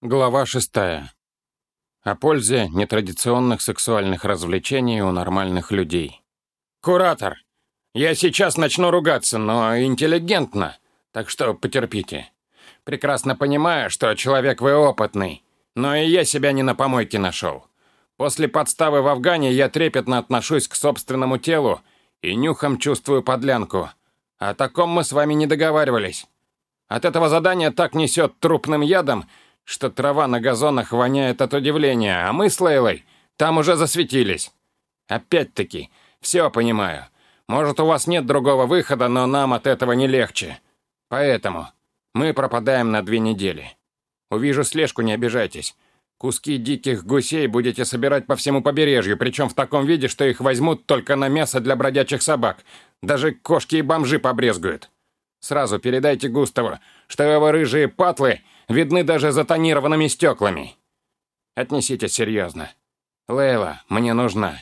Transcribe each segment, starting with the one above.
Глава шестая. О пользе нетрадиционных сексуальных развлечений у нормальных людей. «Куратор, я сейчас начну ругаться, но интеллигентно, так что потерпите. Прекрасно понимаю, что человек вы опытный, но и я себя не на помойке нашел. После подставы в Афгане я трепетно отношусь к собственному телу и нюхом чувствую подлянку. О таком мы с вами не договаривались. От этого задания так несет трупным ядом, что трава на газонах воняет от удивления, а мы с Лейлой там уже засветились. Опять-таки, все понимаю. Может, у вас нет другого выхода, но нам от этого не легче. Поэтому мы пропадаем на две недели. Увижу слежку, не обижайтесь. Куски диких гусей будете собирать по всему побережью, причем в таком виде, что их возьмут только на мясо для бродячих собак. Даже кошки и бомжи побрезгуют. Сразу передайте Густаву, что его рыжие патлы видны даже за тонированными стеклами. Отнеситесь серьезно. Лейла мне нужна.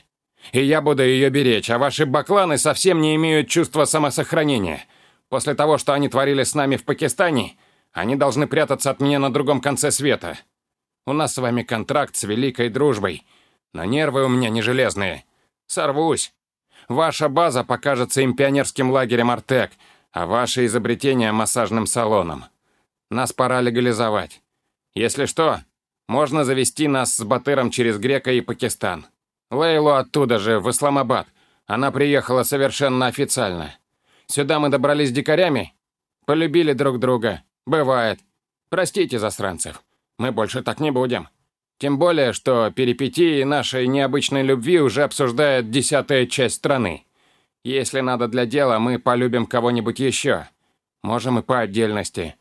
И я буду ее беречь, а ваши бакланы совсем не имеют чувства самосохранения. После того, что они творили с нами в Пакистане, они должны прятаться от меня на другом конце света. У нас с вами контракт с великой дружбой, но нервы у меня не железные. Сорвусь. Ваша база покажется им пионерским лагерем «Артек», а ваше изобретение массажным салоном. Нас пора легализовать. Если что, можно завести нас с Батыром через Грека и Пакистан. Лейлу оттуда же, в Исламабад. Она приехала совершенно официально. Сюда мы добрались дикарями, полюбили друг друга. Бывает. Простите, засранцев. Мы больше так не будем. Тем более, что перипетии нашей необычной любви уже обсуждает десятая часть страны. Если надо для дела, мы полюбим кого-нибудь еще. Можем и по отдельности.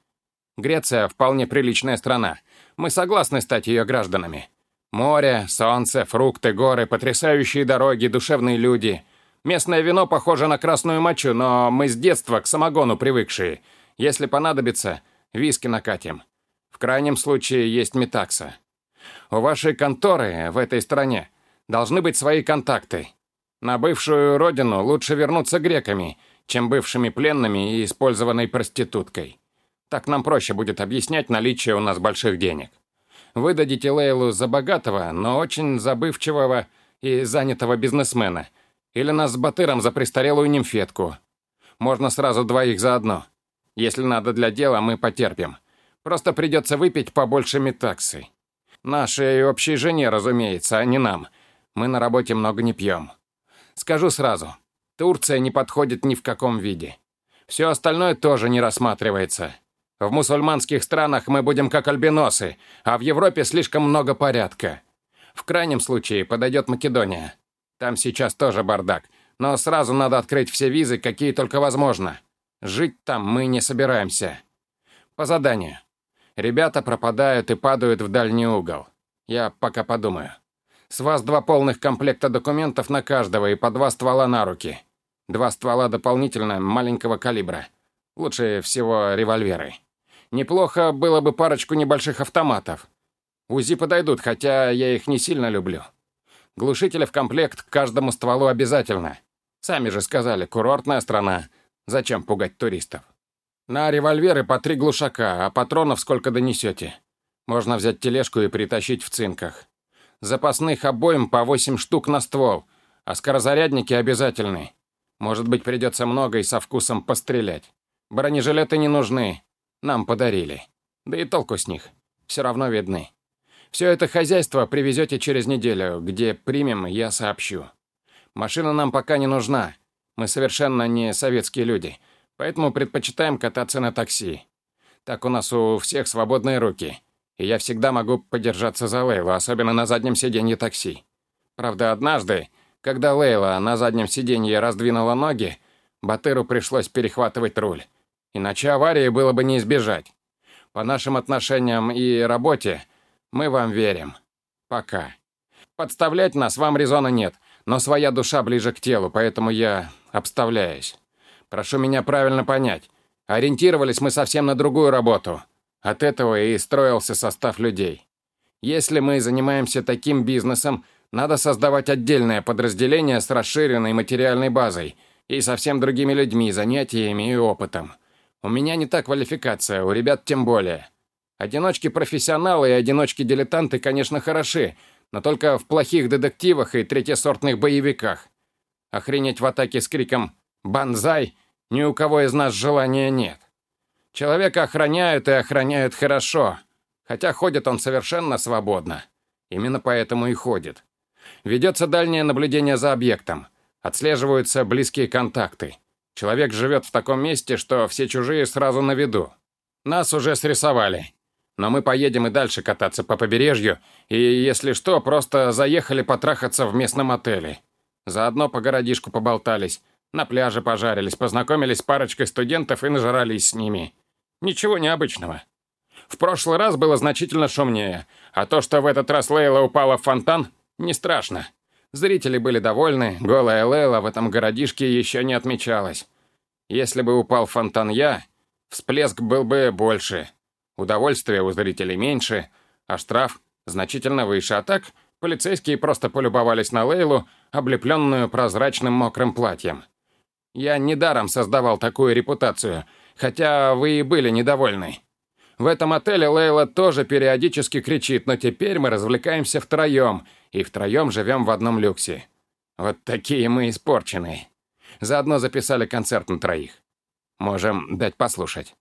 Греция вполне приличная страна. Мы согласны стать ее гражданами. Море, солнце, фрукты, горы, потрясающие дороги, душевные люди. Местное вино похоже на красную мочу, но мы с детства к самогону привыкшие. Если понадобится, виски накатим. В крайнем случае есть метакса. У вашей конторы в этой стране должны быть свои контакты. На бывшую родину лучше вернуться греками, чем бывшими пленными и использованной проституткой. Так нам проще будет объяснять наличие у нас больших денег. Вы дадите Лейлу за богатого, но очень забывчивого и занятого бизнесмена. Или нас с Батыром за престарелую нимфетку. Можно сразу двоих заодно. Если надо для дела, мы потерпим. Просто придется выпить побольше метаксы. Нашей общей жене, разумеется, а не нам. Мы на работе много не пьем. Скажу сразу, Турция не подходит ни в каком виде. Все остальное тоже не рассматривается. В мусульманских странах мы будем как альбиносы, а в Европе слишком много порядка. В крайнем случае подойдет Македония. Там сейчас тоже бардак, но сразу надо открыть все визы, какие только возможно. Жить там мы не собираемся. По заданию. Ребята пропадают и падают в дальний угол. Я пока подумаю. С вас два полных комплекта документов на каждого и по два ствола на руки. Два ствола дополнительно маленького калибра. Лучше всего револьверы. Неплохо было бы парочку небольших автоматов. УЗИ подойдут, хотя я их не сильно люблю. Глушители в комплект к каждому стволу обязательно. Сами же сказали, курортная страна. Зачем пугать туристов? На револьверы по три глушака, а патронов сколько донесете. Можно взять тележку и притащить в цинках. Запасных обоим по 8 штук на ствол, а скорозарядники обязательны. Может быть, придется много и со вкусом пострелять. Бронежилеты не нужны. Нам подарили. Да и толку с них. Все равно видны. Все это хозяйство привезете через неделю, где примем, я сообщу. Машина нам пока не нужна. Мы совершенно не советские люди, поэтому предпочитаем кататься на такси. Так у нас у всех свободные руки и я всегда могу подержаться за Лейлу, особенно на заднем сиденье такси. Правда, однажды, когда Лейла на заднем сиденье раздвинула ноги, Батыру пришлось перехватывать руль. Иначе аварии было бы не избежать. По нашим отношениям и работе мы вам верим. Пока. Подставлять нас вам резона нет, но своя душа ближе к телу, поэтому я обставляюсь. Прошу меня правильно понять. Ориентировались мы совсем на другую работу — от этого и строился состав людей. Если мы занимаемся таким бизнесом, надо создавать отдельное подразделение с расширенной материальной базой и совсем другими людьми, занятиями и опытом. У меня не та квалификация, у ребят тем более. Одиночки-профессионалы и одиночки-дилетанты, конечно, хороши, но только в плохих детективах и третьесортных боевиках. Охренеть в атаке с криком «Банзай!» ни у кого из нас желания нет. Человека охраняют и охраняют хорошо, хотя ходит он совершенно свободно. Именно поэтому и ходит. Ведется дальнее наблюдение за объектом. Отслеживаются близкие контакты. Человек живет в таком месте, что все чужие сразу на виду. Нас уже срисовали. Но мы поедем и дальше кататься по побережью, и, если что, просто заехали потрахаться в местном отеле. Заодно по городишку поболтались, на пляже пожарились, познакомились с парочкой студентов и нажрались с ними. Ничего необычного. В прошлый раз было значительно шумнее, а то, что в этот раз Лейла упала в фонтан, не страшно. Зрители были довольны, голая Лейла в этом городишке еще не отмечалась. Если бы упал фонтан я, всплеск был бы больше. Удовольствия у зрителей меньше, а штраф значительно выше. А так, полицейские просто полюбовались на Лейлу, облепленную прозрачным мокрым платьем. Я недаром создавал такую репутацию, хотя вы и были недовольны. В этом отеле Лейла тоже периодически кричит, но теперь мы развлекаемся втроем, и втроем живем в одном люксе. Вот такие мы испорченные. Заодно записали концерт на троих. Можем дать послушать.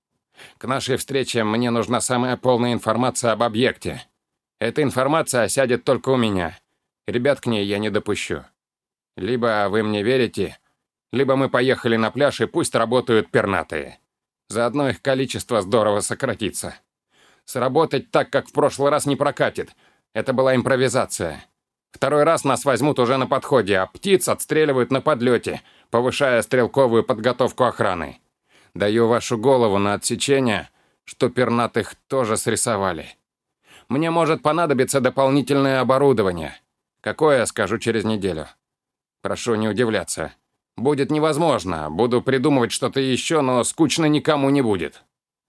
К нашей встрече мне нужна самая полная информация об объекте. Эта информация осядет только у меня. Ребят к ней я не допущу. Либо вы мне верите, либо мы поехали на пляж и пусть работают пернатые. Заодно их количество здорово сократится. Сработать так, как в прошлый раз, не прокатит. Это была импровизация. Второй раз нас возьмут уже на подходе, а птиц отстреливают на подлете, повышая стрелковую подготовку охраны. Даю вашу голову на отсечение, что пернатых тоже срисовали. Мне может понадобиться дополнительное оборудование. Какое, скажу через неделю. Прошу не удивляться. Будет невозможно. Буду придумывать что-то еще, но скучно никому не будет.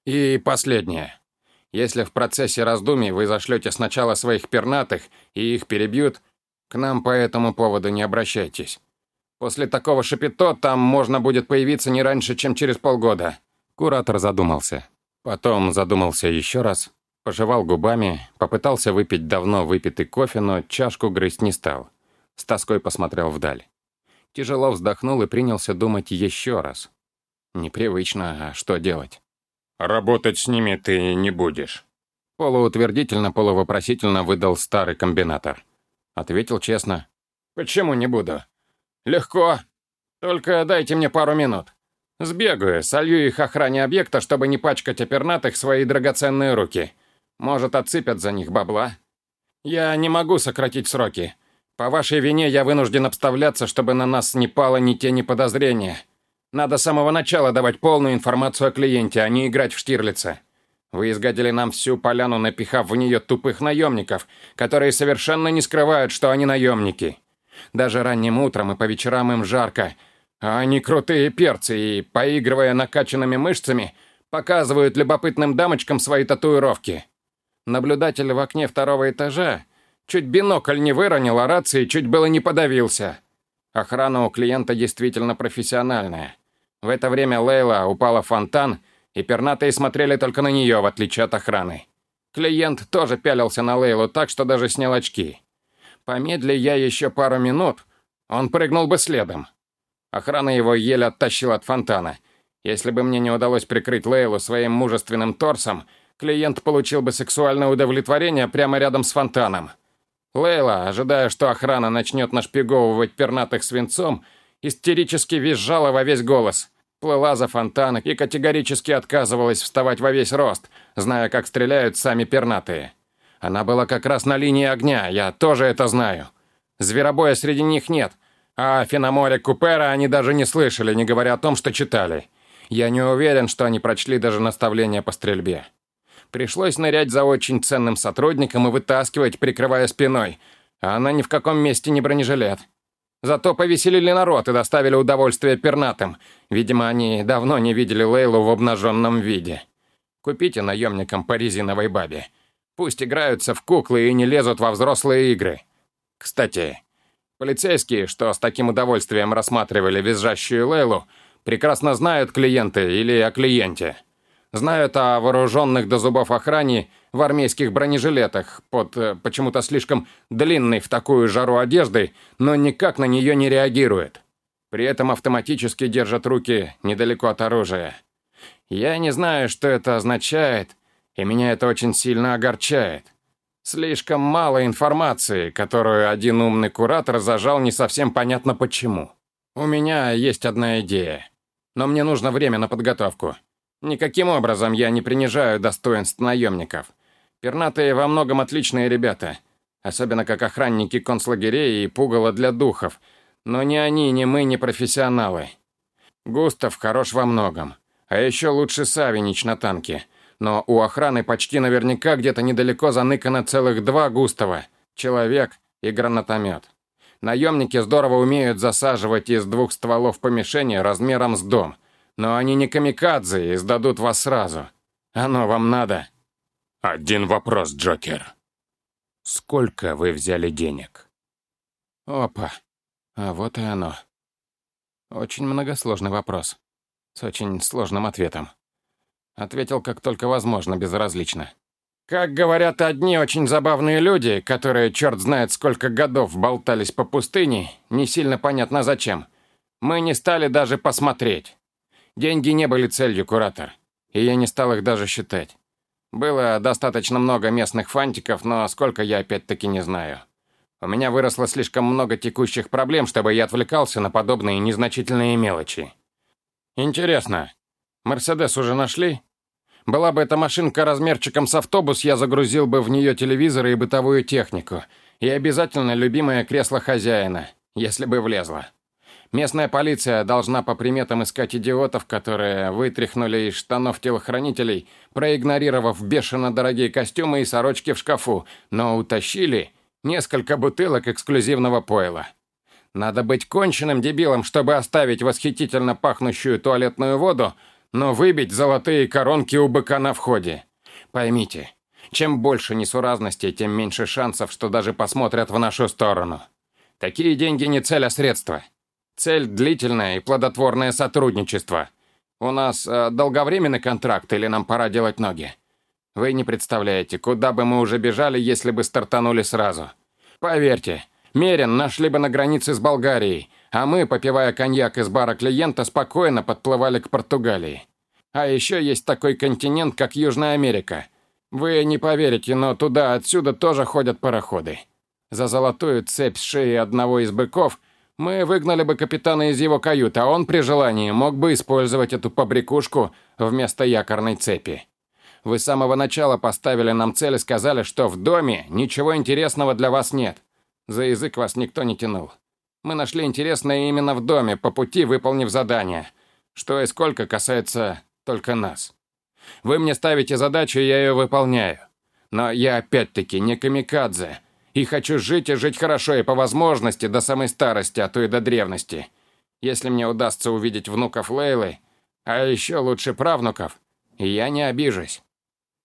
И последнее. Если в процессе раздумий вы зашлете сначала своих пернатых и их перебьют, к нам по этому поводу не обращайтесь. После такого шапито там можно будет появиться не раньше, чем через полгода». Куратор задумался. Потом задумался еще раз, пожевал губами, попытался выпить давно выпитый кофе, но чашку грызть не стал. С тоской посмотрел вдаль. Тяжело вздохнул и принялся думать еще раз. Непривычно, а что делать? «Работать с ними ты не будешь», — полуутвердительно, полувопросительно выдал старый комбинатор. Ответил честно. «Почему не буду? Легко. Только дайте мне пару минут. Сбегаю, солью их охране объекта, чтобы не пачкать опернатых свои драгоценные руки. Может, отсыпят за них бабла. Я не могу сократить сроки. По вашей вине я вынужден обставляться, чтобы на нас не пало ни тени подозрения. Надо с самого начала давать полную информацию о клиенте, а не играть в Штирлица. Вы изгадили нам всю поляну, напихав в нее тупых наемников, которые совершенно не скрывают, что они наемники. Даже ранним утром и по вечерам им жарко, а они крутые перцы и, поигрывая накачанными мышцами, показывают любопытным дамочкам свои татуировки. Наблюдатель в окне второго этажа Чуть бинокль не выронил, а рации чуть было не подавился. Охрана у клиента действительно профессиональная. В это время Лейла упала в фонтан, и пернатые смотрели только на нее, в отличие от охраны. Клиент тоже пялился на Лейлу так, что даже снял очки. Помедли я еще пару минут, он прыгнул бы следом. Охрана его еле оттащила от фонтана. Если бы мне не удалось прикрыть Лейлу своим мужественным торсом, клиент получил бы сексуальное удовлетворение прямо рядом с фонтаном. Лейла, ожидая, что охрана начнет нашпиговывать пернатых свинцом, истерически визжала во весь голос. Плыла за фонтан и категорически отказывалась вставать во весь рост, зная, как стреляют сами пернатые. Она была как раз на линии огня, я тоже это знаю. Зверобоя среди них нет, а Феноморе Купера они даже не слышали, не говоря о том, что читали. Я не уверен, что они прочли даже наставления по стрельбе. Пришлось нырять за очень ценным сотрудником и вытаскивать, прикрывая спиной. А она ни в каком месте не бронежилет. Зато повеселили народ и доставили удовольствие пернатым. Видимо, они давно не видели Лейлу в обнаженном виде. Купите наемникам по резиновой бабе. Пусть играются в куклы и не лезут во взрослые игры. Кстати, полицейские, что с таким удовольствием рассматривали визжащую Лейлу, прекрасно знают клиенты или о клиенте. Знаю это о вооруженных до зубов охране в армейских бронежилетах под э, почему-то слишком длинной в такую жару одеждой, но никак на нее не реагирует. При этом автоматически держат руки недалеко от оружия. Я не знаю, что это означает, и меня это очень сильно огорчает. Слишком мало информации, которую один умный куратор зажал не совсем понятно почему. У меня есть одна идея, но мне нужно время на подготовку. Никаким образом я не принижаю достоинств наемников. Пернатые во многом отличные ребята, особенно как охранники концлагерей и пугало для духов, но ни они, ни мы не профессионалы. Густав хорош во многом, а еще лучше Савинич на танке. Но у охраны почти наверняка где-то недалеко заныкано целых два Густава, человек и гранатомет. Наемники здорово умеют засаживать из двух стволов помещения размером с дом, но они не камикадзе и сдадут вас сразу. Оно вам надо. Один вопрос, Джокер. Сколько вы взяли денег? Опа. А вот и оно. Очень многосложный вопрос. С очень сложным ответом. Ответил как только возможно, безразлично. Как говорят одни очень забавные люди, которые черт знает сколько годов болтались по пустыне, не сильно понятно зачем, мы не стали даже посмотреть. Деньги не были целью, куратор, и я не стал их даже считать. Было достаточно много местных фантиков, но сколько я опять-таки не знаю. У меня выросло слишком много текущих проблем, чтобы я отвлекался на подобные незначительные мелочи. Интересно, Мерседес уже нашли? Была бы эта машинка размерчиком с автобус, я загрузил бы в нее телевизоры и бытовую технику. И обязательно любимое кресло хозяина, если бы влезло. Местная полиция должна по приметам искать идиотов, которые вытряхнули из штанов телохранителей, проигнорировав бешено дорогие костюмы и сорочки в шкафу, но утащили несколько бутылок эксклюзивного пойла. Надо быть конченным дебилом, чтобы оставить восхитительно пахнущую туалетную воду, но выбить золотые коронки у быка на входе. Поймите, чем больше несуразностей, тем меньше шансов, что даже посмотрят в нашу сторону. Такие деньги не цель, а средство. Цель – длительное и плодотворное сотрудничество. У нас э, долговременный контракт или нам пора делать ноги? Вы не представляете, куда бы мы уже бежали, если бы стартанули сразу. Поверьте, Мерин нашли бы на границе с Болгарией, а мы, попивая коньяк из бара клиента, спокойно подплывали к Португалии. А еще есть такой континент, как Южная Америка. Вы не поверите, но туда-отсюда тоже ходят пароходы. За золотую цепь шеи одного из быков мы выгнали бы капитана из его каюты, а он при желании мог бы использовать эту побрякушку вместо якорной цепи. Вы с самого начала поставили нам цель и сказали, что в доме ничего интересного для вас нет. За язык вас никто не тянул. Мы нашли интересное именно в доме, по пути выполнив задание. Что и сколько касается только нас. Вы мне ставите задачу, я ее выполняю. Но я опять-таки не камикадзе. И хочу жить и жить хорошо, и по возможности до самой старости, а то и до древности. Если мне удастся увидеть внуков Лейлы, а еще лучше правнуков, я не обижусь.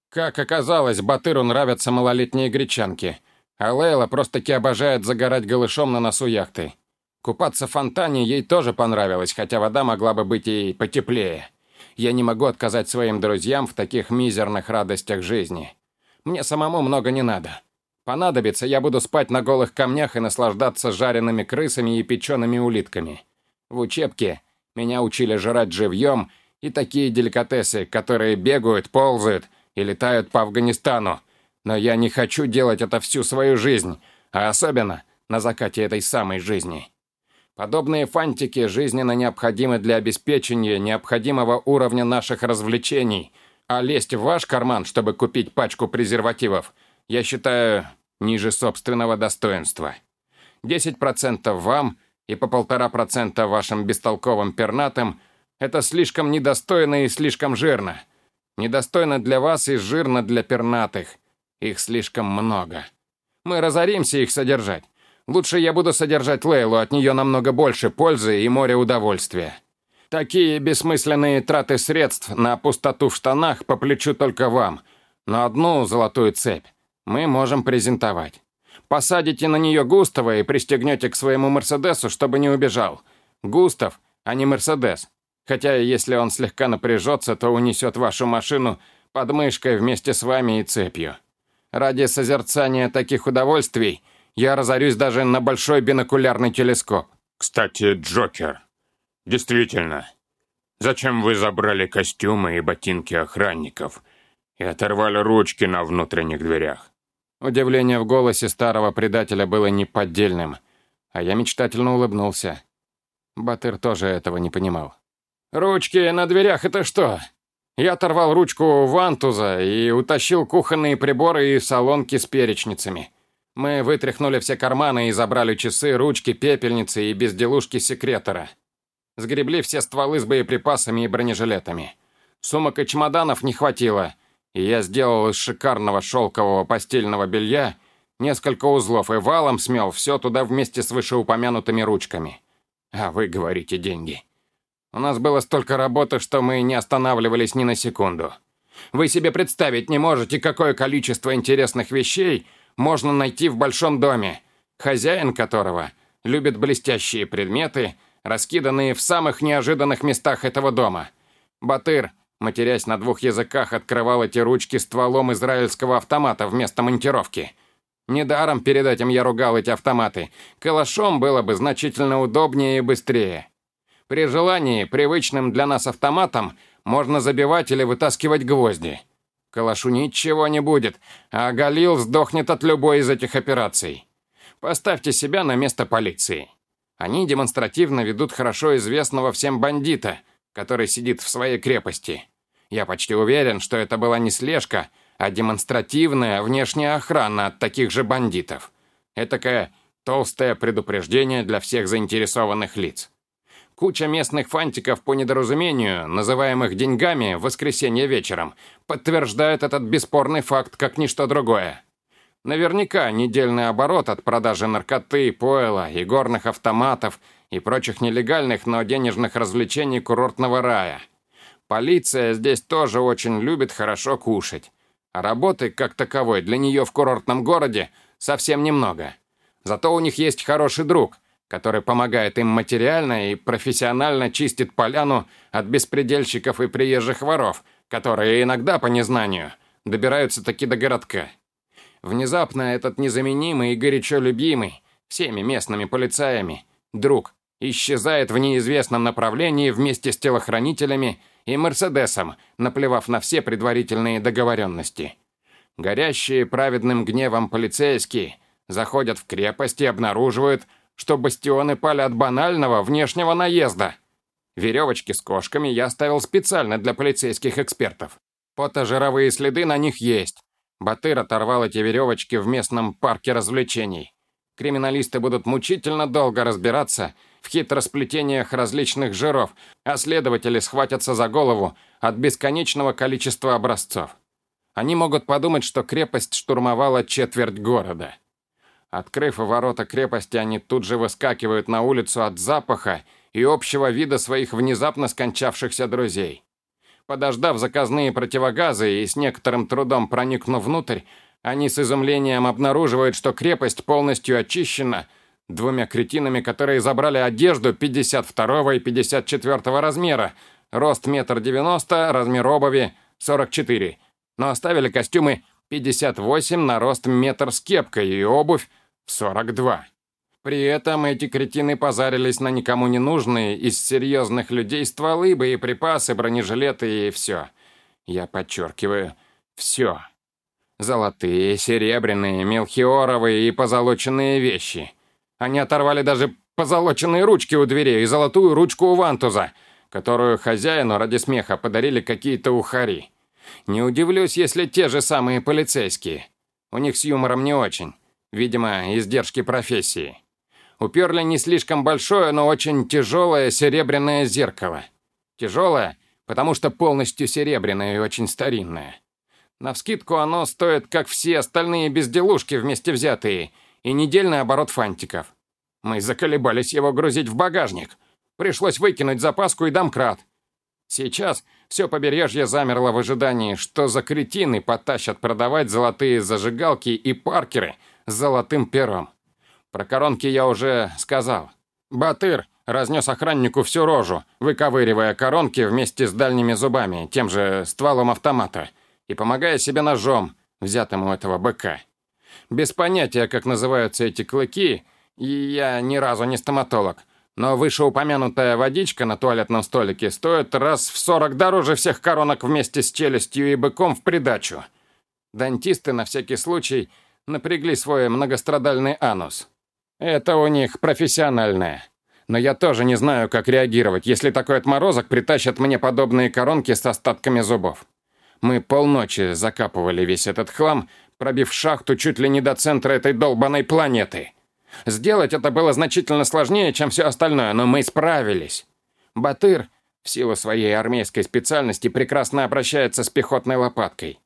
Как оказалось, Батыру нравятся малолетние гречанки, а Лейла просто-таки обожает загорать голышом на носу яхты. Купаться в фонтане ей тоже понравилось, хотя вода могла бы быть и потеплее. Я не могу отказать своим друзьям в таких мизерных радостях жизни. Мне самому много не надо. Понадобится, я буду спать на голых камнях и наслаждаться жареными крысами и печеными улитками. В учебке меня учили жрать живьем и такие деликатесы, которые бегают, ползают и летают по Афганистану. Но я не хочу делать это всю свою жизнь, а особенно на закате этой самой жизни. Подобные фантики жизненно необходимы для обеспечения необходимого уровня наших развлечений, а лезть в ваш карман, чтобы купить пачку презервативов – я считаю, ниже собственного достоинства. 10% вам и по полтора процента вашим бестолковым пернатым – это слишком недостойно и слишком жирно. Недостойно для вас и жирно для пернатых. Их слишком много. Мы разоримся их содержать. Лучше я буду содержать Лейлу, от нее намного больше пользы и море удовольствия. Такие бессмысленные траты средств на пустоту в штанах по плечу только вам, на одну золотую цепь мы можем презентовать. Посадите на нее Густава и пристегнете к своему Мерседесу, чтобы не убежал. Густав, а не Мерседес. Хотя если он слегка напряжется, то унесет вашу машину под мышкой вместе с вами и цепью. Ради созерцания таких удовольствий я разорюсь даже на большой бинокулярный телескоп. Кстати, Джокер, действительно, зачем вы забрали костюмы и ботинки охранников и оторвали ручки на внутренних дверях? Удивление в голосе старого предателя было неподдельным, а я мечтательно улыбнулся. Батыр тоже этого не понимал. «Ручки на дверях — это что?» Я оторвал ручку вантуза и утащил кухонные приборы и солонки с перечницами. Мы вытряхнули все карманы и забрали часы, ручки, пепельницы и безделушки секретора. Сгребли все стволы с боеприпасами и бронежилетами. Сумок и чемоданов не хватило, и я сделал из шикарного шелкового постельного белья несколько узлов и валом смел все туда вместе с вышеупомянутыми ручками. А вы говорите деньги. У нас было столько работы, что мы не останавливались ни на секунду. Вы себе представить не можете, какое количество интересных вещей можно найти в большом доме, хозяин которого любит блестящие предметы, раскиданные в самых неожиданных местах этого дома. Батыр, матерясь на двух языках, открывал эти ручки стволом израильского автомата вместо монтировки. Недаром перед этим я ругал эти автоматы. Калашом было бы значительно удобнее и быстрее. При желании, привычным для нас автоматом, можно забивать или вытаскивать гвозди. Калашу ничего не будет, а Галил сдохнет от любой из этих операций. Поставьте себя на место полиции. Они демонстративно ведут хорошо известного всем бандита, который сидит в своей крепости. Я почти уверен, что это была не слежка, а демонстративная внешняя охрана от таких же бандитов. Этакое толстое предупреждение для всех заинтересованных лиц. Куча местных фантиков по недоразумению, называемых деньгами в воскресенье вечером, подтверждает этот бесспорный факт как ничто другое. Наверняка недельный оборот от продажи наркоты, пойла и горных автоматов и прочих нелегальных, но денежных развлечений курортного рая. Полиция здесь тоже очень любит хорошо кушать. А работы, как таковой, для нее в курортном городе совсем немного. Зато у них есть хороший друг – который помогает им материально и профессионально чистит поляну от беспредельщиков и приезжих воров, которые иногда по незнанию добираются таки до городка. Внезапно этот незаменимый и горячо любимый всеми местными полицаями друг исчезает в неизвестном направлении вместе с телохранителями и Мерседесом, наплевав на все предварительные договоренности. Горящие праведным гневом полицейские заходят в крепость и обнаруживают, что бастионы пали от банального внешнего наезда. Веревочки с кошками я оставил специально для полицейских экспертов. Потожировые следы на них есть. Батыр оторвал эти веревочки в местном парке развлечений. Криминалисты будут мучительно долго разбираться в хитросплетениях различных жиров, а следователи схватятся за голову от бесконечного количества образцов. Они могут подумать, что крепость штурмовала четверть города. Открыв ворота крепости, они тут же выскакивают на улицу от запаха и общего вида своих внезапно скончавшихся друзей. Подождав заказные противогазы и с некоторым трудом проникнув внутрь, они с изумлением обнаруживают, что крепость полностью очищена двумя кретинами, которые забрали одежду 52 и 54 размера, рост метр девяносто, размер обуви 44, но оставили костюмы 58 на рост метр с кепкой и обувь 42. При этом эти кретины позарились на никому не нужные из серьезных людей стволы, боеприпасы, бронежилеты и все. Я подчеркиваю, все. Золотые, серебряные, мелхиоровые и позолоченные вещи. Они оторвали даже позолоченные ручки у дверей и золотую ручку у вантуза, которую хозяину ради смеха подарили какие-то ухари. Не удивлюсь, если те же самые полицейские. У них с юмором не очень. Видимо, издержки профессии. Уперли не слишком большое, но очень тяжелое серебряное зеркало. Тяжелое, потому что полностью серебряное и очень старинное. Навскидку оно стоит, как все остальные безделушки вместе взятые, и недельный оборот фантиков. Мы заколебались его грузить в багажник. Пришлось выкинуть запаску и домкрат. Сейчас все побережье замерло в ожидании, что за кретины потащат продавать золотые зажигалки и паркеры – с золотым пером. Про коронки я уже сказал. Батыр разнес охраннику всю рожу, выковыривая коронки вместе с дальними зубами, тем же стволом автомата, и помогая себе ножом, взятым у этого быка. Без понятия, как называются эти клыки, и я ни разу не стоматолог, но вышеупомянутая водичка на туалетном столике стоит раз в сорок дороже всех коронок вместе с челюстью и быком в придачу. Дантисты на всякий случай напрягли свой многострадальный анус. Это у них профессиональное. Но я тоже не знаю, как реагировать, если такой отморозок притащит мне подобные коронки с остатками зубов. Мы полночи закапывали весь этот хлам, пробив шахту чуть ли не до центра этой долбанной планеты. Сделать это было значительно сложнее, чем все остальное, но мы справились. Батыр, в силу своей армейской специальности, прекрасно обращается с пехотной лопаткой.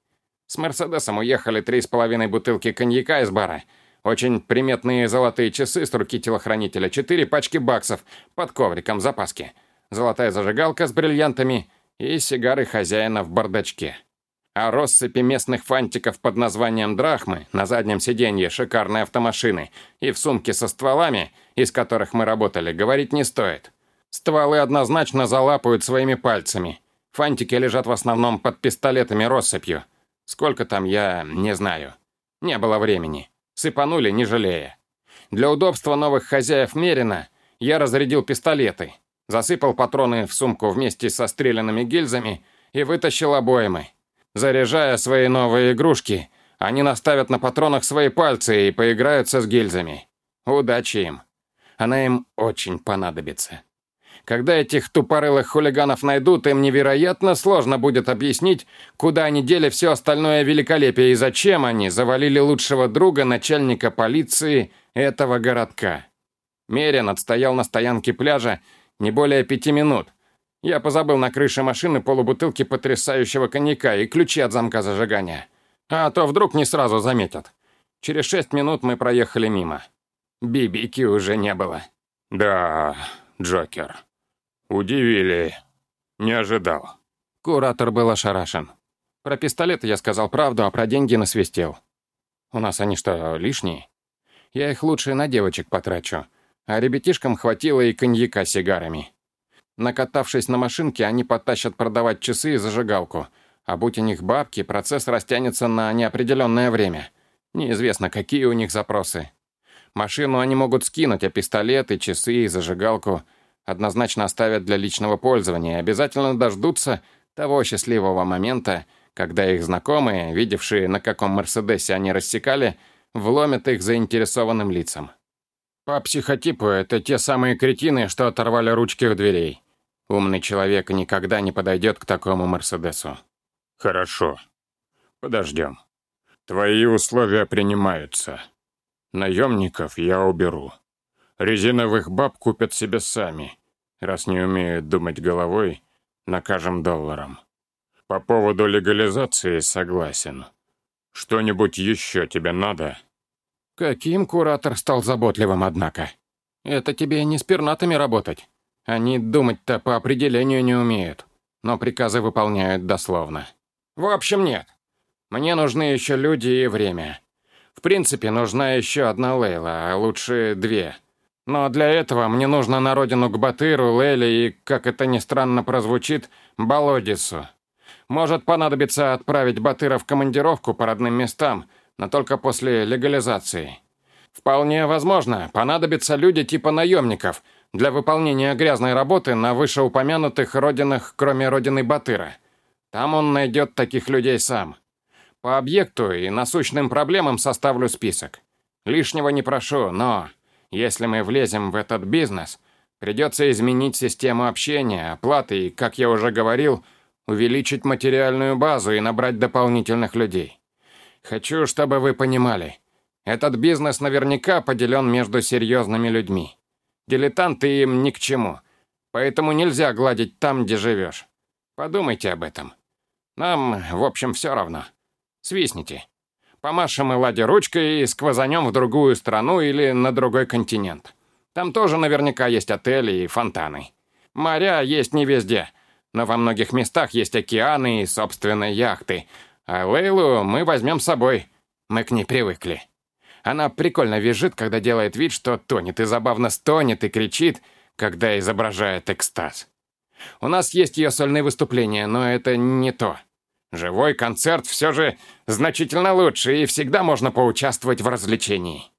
С Мерседесом уехали три с половиной бутылки коньяка из бара, очень приметные золотые часы с руки телохранителя, четыре пачки баксов под ковриком запаски, золотая зажигалка с бриллиантами и сигары хозяина в бардачке. О россыпи местных фантиков под названием «Драхмы» на заднем сиденье шикарной автомашины и в сумке со стволами, из которых мы работали, говорить не стоит. Стволы однозначно залапают своими пальцами. Фантики лежат в основном под пистолетами россыпью. Сколько там, я не знаю. Не было времени. Сыпанули, не жалея. Для удобства новых хозяев Мерина я разрядил пистолеты, засыпал патроны в сумку вместе со стрелянными гильзами и вытащил обоймы. Заряжая свои новые игрушки, они наставят на патронах свои пальцы и поиграются с гильзами. Удачи им. Она им очень понадобится. Когда этих тупорылых хулиганов найдут, им невероятно сложно будет объяснить, куда они дели все остальное великолепие и зачем они завалили лучшего друга начальника полиции этого городка. Мерин отстоял на стоянке пляжа не более пяти минут, я позабыл на крыше машины полубутылки потрясающего коньяка и ключи от замка зажигания. А то вдруг не сразу заметят. Через шесть минут мы проехали мимо. Бибики уже не было. Да, Джокер. Удивили. Не ожидал. Куратор был ошарашен. Про пистолеты я сказал правду, а про деньги насвистел. У нас они что, лишние? Я их лучше на девочек потрачу. А ребятишкам хватило и коньяка с сигарами. Накатавшись на машинке, они потащат продавать часы и зажигалку. А будь у них бабки, процесс растянется на неопределенное время. Неизвестно, какие у них запросы. Машину они могут скинуть, а пистолеты, часы и зажигалку однозначно оставят для личного пользования и обязательно дождутся того счастливого момента, когда их знакомые, видевшие, на каком Мерседесе они рассекали, вломят их заинтересованным лицам. По психотипу это те самые кретины, что оторвали ручки у дверей. Умный человек никогда не подойдет к такому Мерседесу. Хорошо. Подождем. Твои условия принимаются. Наемников я уберу. Резиновых баб купят себе сами. Раз не умеют думать головой, накажем долларом. По поводу легализации согласен. Что-нибудь еще тебе надо? Каким куратор стал заботливым, однако? Это тебе не с пернатыми работать. Они думать-то по определению не умеют, но приказы выполняют дословно. В общем, нет. Мне нужны еще люди и время. В принципе, нужна еще одна Лейла, а лучше две. Но для этого мне нужно на родину к Батыру, Лейле и, как это ни странно прозвучит, Болодису. Может понадобиться отправить Батыра в командировку по родным местам, но только после легализации. Вполне возможно, понадобятся люди типа наемников – для выполнения грязной работы на вышеупомянутых родинах, кроме родины Батыра. Там он найдет таких людей сам. По объекту и насущным проблемам составлю список. Лишнего не прошу, но если мы влезем в этот бизнес, придется изменить систему общения, оплаты и, как я уже говорил, увеличить материальную базу и набрать дополнительных людей. Хочу, чтобы вы понимали, этот бизнес наверняка поделен между серьезными людьми. Дилетанты им ни к чему. Поэтому нельзя гладить там, где живешь. Подумайте об этом. Нам, в общем, все равно. Свистните. Помашем и ладе ручкой и сквозанем в другую страну или на другой континент. Там тоже наверняка есть отели и фонтаны. Моря есть не везде, но во многих местах есть океаны и собственные яхты. А Лейлу мы возьмем с собой. Мы к ней привыкли. Она прикольно визжит, когда делает вид, что тонет, и забавно стонет и кричит, когда изображает экстаз. У нас есть ее сольные выступления, но это не то. Живой концерт все же значительно лучше, и всегда можно поучаствовать в развлечении.